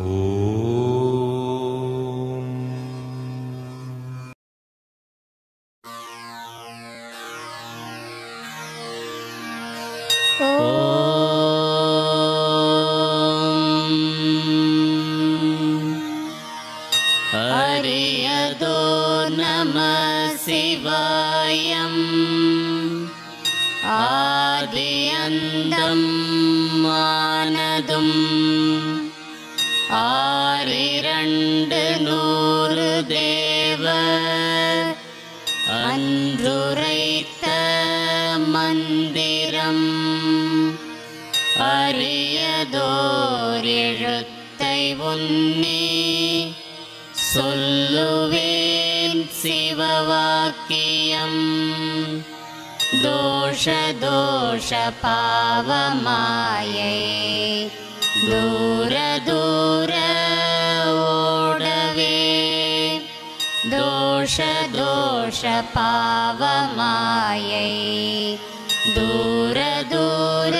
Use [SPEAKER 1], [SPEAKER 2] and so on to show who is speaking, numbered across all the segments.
[SPEAKER 1] Oh. ஆறிரண்டு நூறு தேவ அன்றுரைத்த மந்திரம் அரியதோரெழுத்தை உன்னி சொல்லுவேன் சிவவாக்கியம் दोष दोष पावमायै दूर दूर ओडवे दोष दोष पावमायै दूर दूर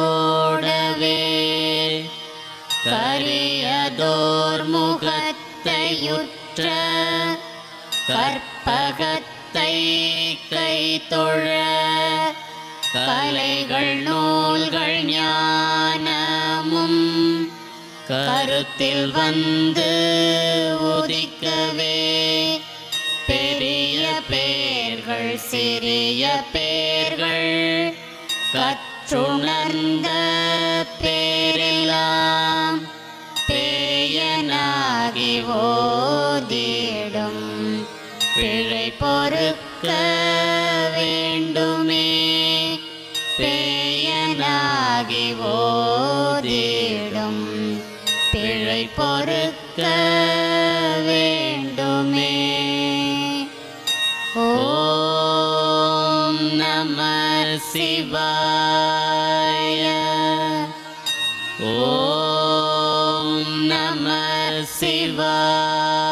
[SPEAKER 1] ओडवे கரியதோர்முகத்தையுற்ற கற்பகத்தை கை தொழ கலைகள் நூல்கள் ஞானமும் கருத்தில் வந்து உதிக்கவே. பெரிய பேர்கள் சிறிய பேர்கள். கற்றுணர்ந்த பேரெல்லாம் பேயனாகி ஓதிடும். பிழை பொறுக்க வேண்டுமே. பேயனாகி ஓ वेण्डुमे नम शिवाया ॐ नम शिवाया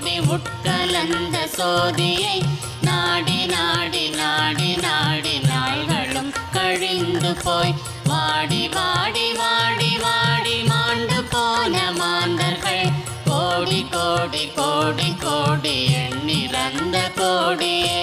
[SPEAKER 1] ஓடி உட்கலந்த சோதியை நாடி நாடி நாடி நாடி நாள்களும் கழிந்து போய் வாடி வாடி வாடி வாடி மாண்டு போன மாந்தர்கள். கோடி கோடி கோடி கோடி எண்ணிறந்த கோடியே.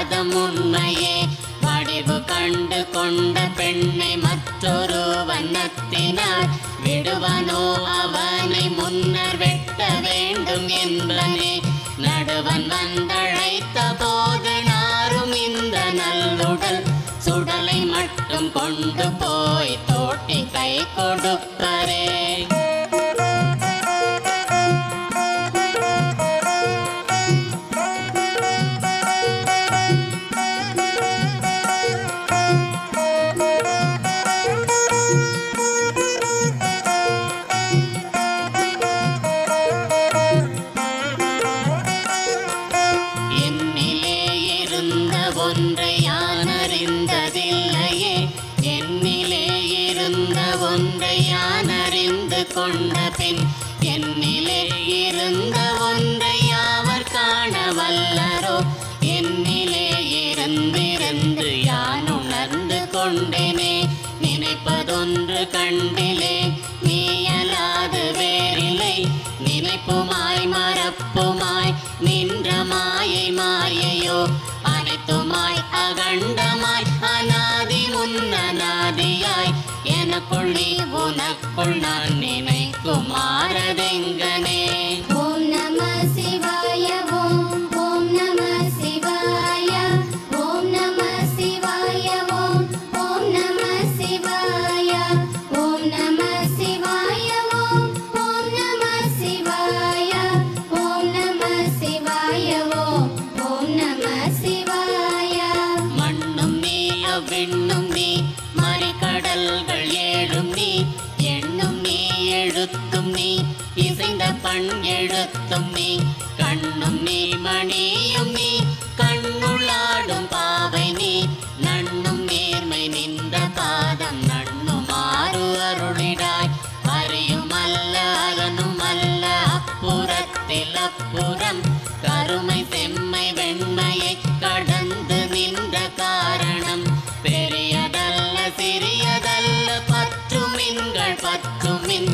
[SPEAKER 1] அம்மை பாதம் உண்மையே வடிவு கண்டு கொண்ட பெண்ணை மற்றொரு வண்ணத்தினார் விடுவனோ அவனை முன்னர் வெட்ட வேண்டும் என்பனே. நடுவன் வந்தழைத்த போது நாரும் இந்த நல்லுடல் சுடலை மட்டும் கொண்டு போய் தோட்டி கை கொடுப்பரே. அறிந்ததில்லையே. என்னிலே இருந்த ஒன்றை யான் அறிந்து கொண்ட பின் என்னிலே இருந்த ஒன்றை யாவர் காண வல்லரோ. என்னிலே இருந்திருந்து யான் உணர்ந்து கொண்டேனே. நினைப்பதொன்று கண்டிலே நீயலாது வேறில்லை. நினைப்புமாய் மறப்புமாய் நின்ற மாயை மாயையோ. அகண்டமாய் அநாதி முன்னநாதியாய் எனக்குள் நீ உனக்குள் நான் நினைக்குமாறதெங்கனே
[SPEAKER 2] ஓம் நம சிவாய்
[SPEAKER 1] எழுத்தும் நீ இசைந்த பண் எழுத்தும் நீ கண்ணும் நீ மணியும் நீ கண்ணுள்ளாடும் பாவை நீ நண்ணும் நேர்மை நின்ற பாதம் நண்ணும் ஆறு அருளிடாய். அறியும் அல்ல அலனும் அல்ல அப்புறத்தில் அப்புறம் கருமை செம்மை வெண்மையை கடந்து நின்ற காரணம். பெரியதல்ல சிறியதல்ல பற்றுமின்கள் பற்றுமின்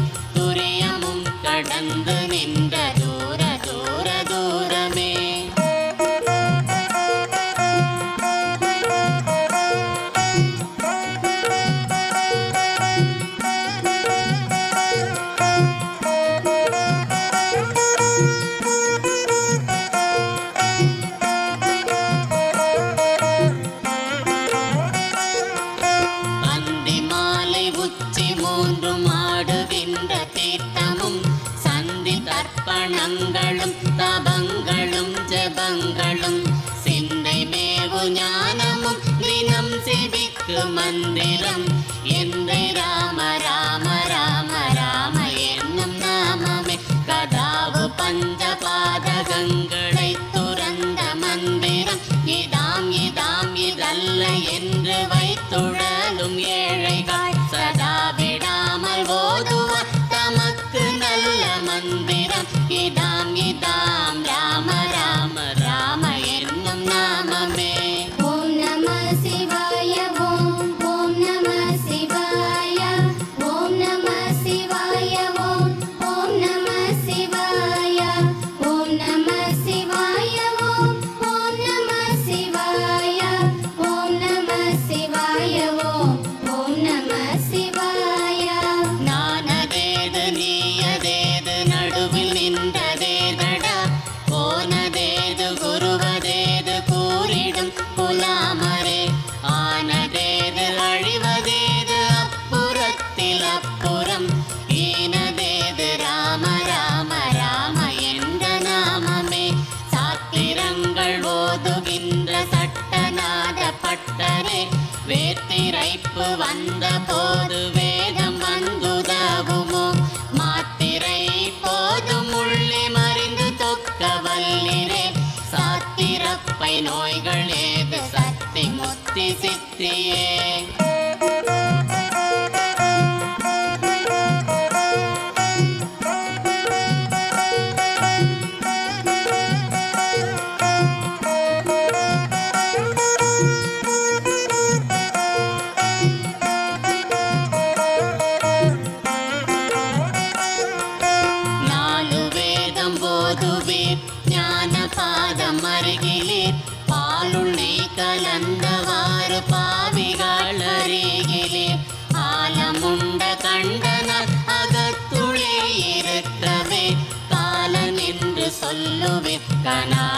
[SPEAKER 1] மேவு ஞானமும் தினம் செவிக்கு மந்திரம். என்னை ராமரா him. He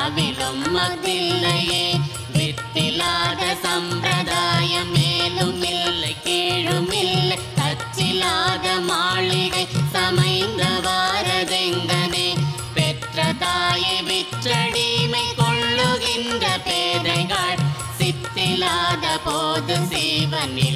[SPEAKER 1] கனாவிலும் மதில்லையே. வித்திலாத சம்பிரதாயம் மேலும் இல்லை கீழும் இல்லை. கச்சிலாத மாளிகை சமைந்த வாரதெங்கனே. பெற்ற தாயை விற்றடிமை கொள்ளுகின்ற பேதைகள். சித்திலாத போது சீவனே.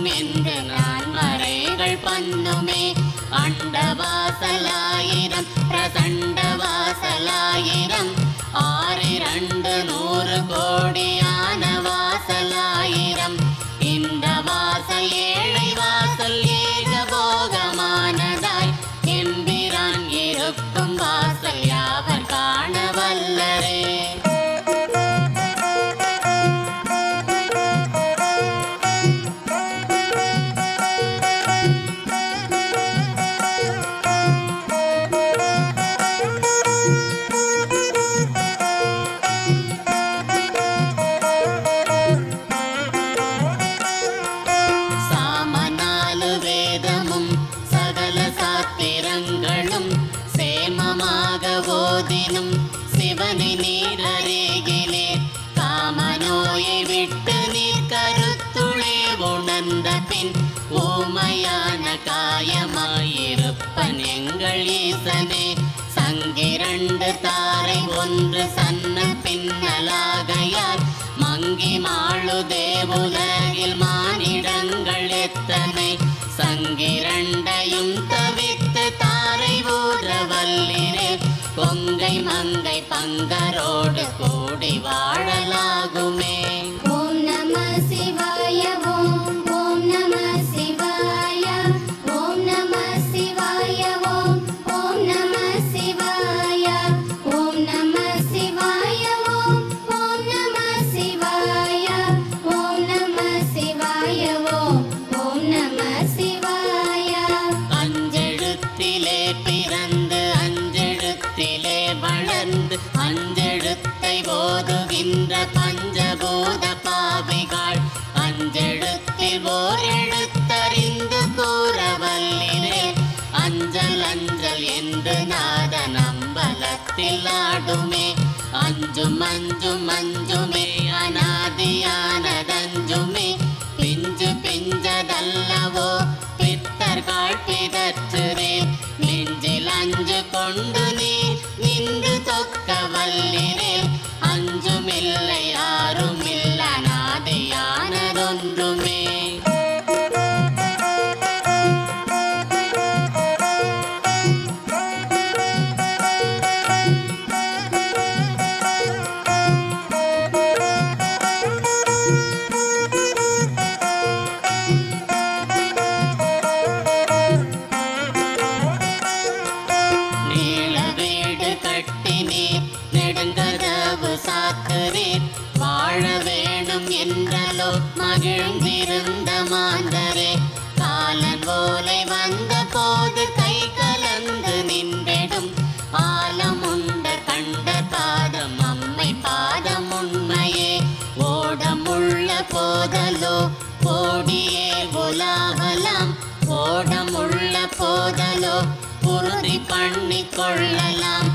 [SPEAKER 1] பண்ணும் என்று நான் மறைகள் பண்ணுமே. அண்டவாசலாயே மாளுதே உலகில் மானிடங்கள் எத்தனை? சங்கிரண்டையும் தவித்து தாரை ஊரவல்லினே கொங்கை மங்கை பங்கரோடு கூடி வாழலாகுமே. அயலாடுமே அஞ்சும் அஞ்சும் அஞ்சுமே அனாதியானதஞ்சுமே பிஞ்சு பிஞ்சதல்லவோ பித்தர் காட்பிதற்றுரே நெஞ்சில் அஞ்சு கொண்டு நீ நின்று தொக்க வல்லிரே என்றலோ மகிழ்ந்திருந்த மாந்தரே காலன் ஓலை வந்த போது கை கலந்து நின்றெடும் ஆலமுண்ட கண்ட பாதம் அம்மை பாதம் உண்மையே. ஓடமுள்ள போதலோ கோடியே உலாவலாம். ஓடமுள்ள போதலோ உறுதி பண்ணி கொள்ளலாம்.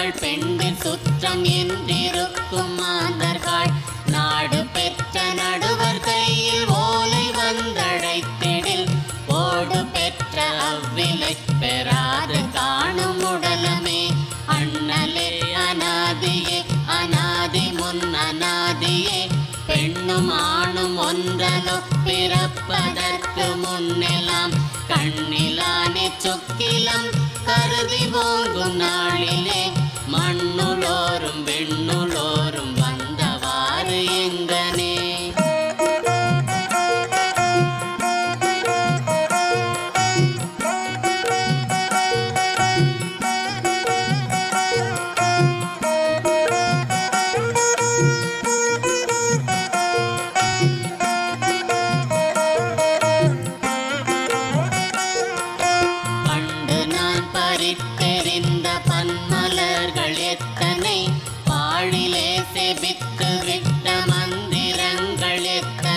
[SPEAKER 1] மக்கள் பெண் Philip.